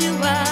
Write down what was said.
you are.